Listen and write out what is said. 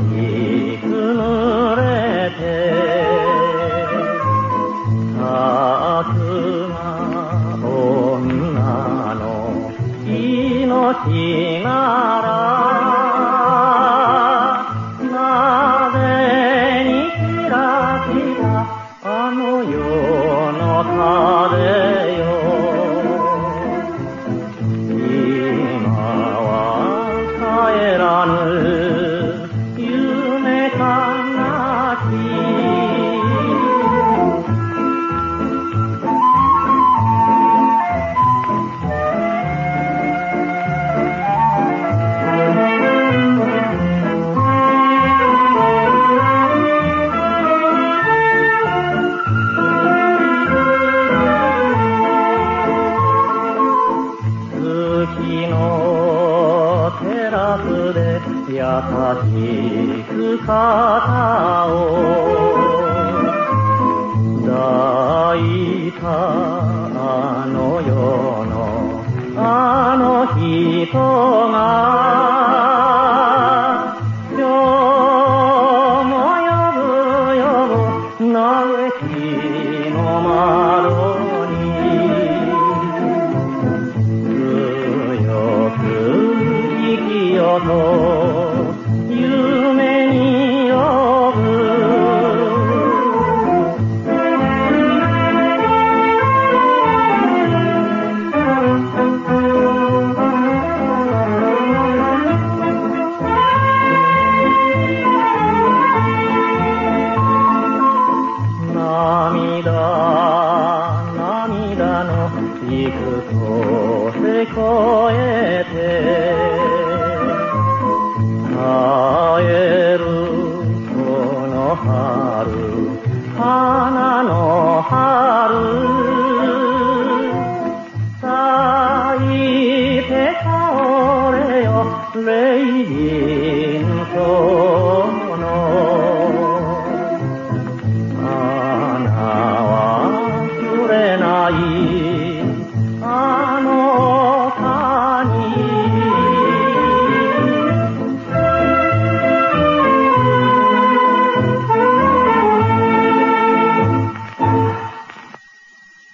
にくぬれてさくな女の命ならなぜにキラキラあの世ラスで優しく肩を抱いたあの世のあの人と夢に呼ぶ涙涙の幾とせこえて。迎送